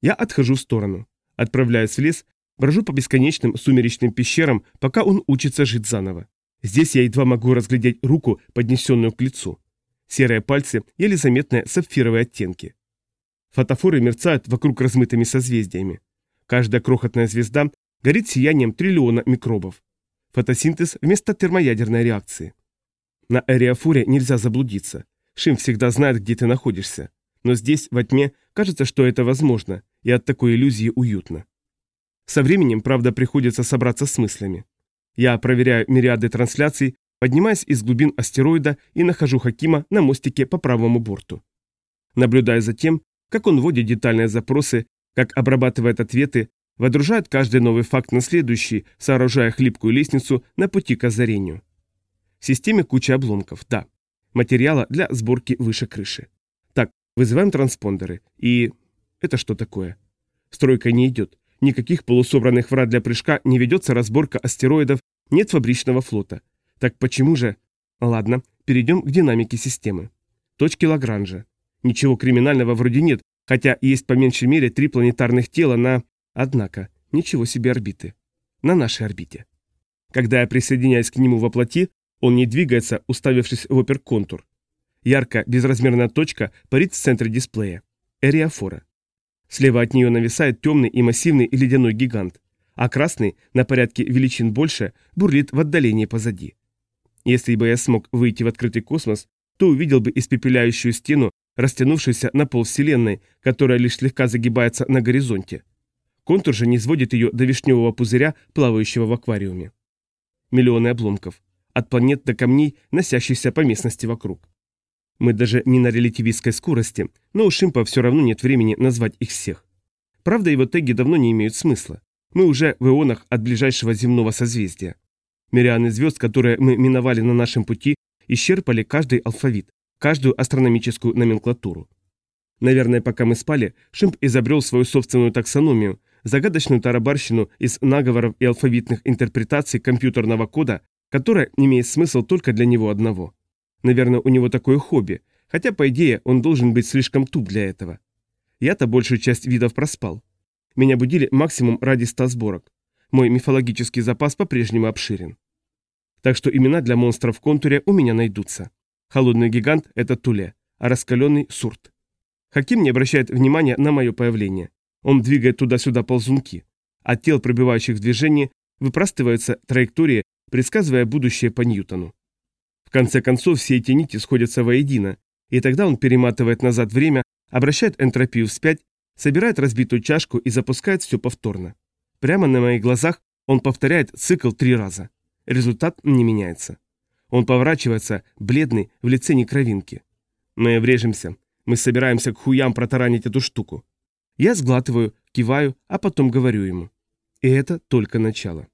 Я отхожу в сторону. Отправляюсь в лес, брожу по бесконечным сумеречным пещерам, пока он учится жить заново. Здесь я едва могу разглядеть руку, поднесенную к лицу. Серые пальцы, еле заметные сапфировые оттенки. Фотофоры мерцают вокруг размытыми созвездиями. Каждая крохотная звезда горит сиянием триллиона микробов. Фотосинтез вместо термоядерной реакции. На Эриафоре нельзя заблудиться. Шим всегда знает, где ты находишься. Но здесь, во тьме, кажется, что это возможно, и от такой иллюзии уютно. Со временем, правда, приходится собраться с мыслями. Я проверяю мириады трансляций, поднимаясь из глубин астероида и нахожу Хакима на мостике по правому борту. Наблюдая за тем, как он вводит детальные запросы, как обрабатывает ответы, водружает каждый новый факт на следующий, сооружая хлипкую лестницу на пути к озарению. В системе куча обломков, да. Материала для сборки выше крыши. Вызываем транспондеры. И... Это что такое? Стройка не идет. Никаких полусобранных врат для прыжка, не ведется разборка астероидов, нет фабричного флота. Так почему же... Ладно, перейдем к динамике системы. Точки Лагранжа. Ничего криминального вроде нет, хотя есть по меньшей мере три планетарных тела на... Однако, ничего себе орбиты. На нашей орбите. Когда я присоединяюсь к нему во плоти, он не двигается, уставившись в оперконтур. Яркая безразмерная точка парит в центре дисплея. Эриафора. Слева от нее нависает темный и массивный ледяной гигант, а красный, на порядке величин больше, бурлит в отдалении позади. Если бы я смог выйти в открытый космос, то увидел бы испепеляющую стену, растянувшуюся на пол Вселенной, которая лишь слегка загибается на горизонте. Контур же не сводит ее до вишневого пузыря, плавающего в аквариуме. Миллионы обломков от планет до камней, носящихся по местности вокруг. Мы даже не на релятивистской скорости, но у Шимпа все равно нет времени назвать их всех. Правда, его теги давно не имеют смысла. Мы уже в ионах от ближайшего земного созвездия. Мирианы звезд, которые мы миновали на нашем пути, исчерпали каждый алфавит, каждую астрономическую номенклатуру. Наверное, пока мы спали, Шимп изобрел свою собственную таксономию, загадочную тарабарщину из наговоров и алфавитных интерпретаций компьютерного кода, которая имеет смысл только для него одного. Наверное, у него такое хобби, хотя, по идее, он должен быть слишком туп для этого. Я-то большую часть видов проспал. Меня будили максимум ради ста сборок. Мой мифологический запас по-прежнему обширен. Так что имена для монстров в контуре у меня найдутся. Холодный гигант – это Туле, а раскаленный – Сурт. Хаким не обращает внимания на мое появление. Он двигает туда-сюда ползунки. От тел, пробивающих в движении, выпрастываются траектории, предсказывая будущее по Ньютону. В конце концов, все эти нити сходятся воедино, и тогда он перематывает назад время, обращает энтропию вспять, собирает разбитую чашку и запускает все повторно. Прямо на моих глазах он повторяет цикл три раза. Результат не меняется. Он поворачивается, бледный, в лице некровинки. Мы врежемся. Мы собираемся к хуям протаранить эту штуку. Я сглатываю, киваю, а потом говорю ему. И это только начало.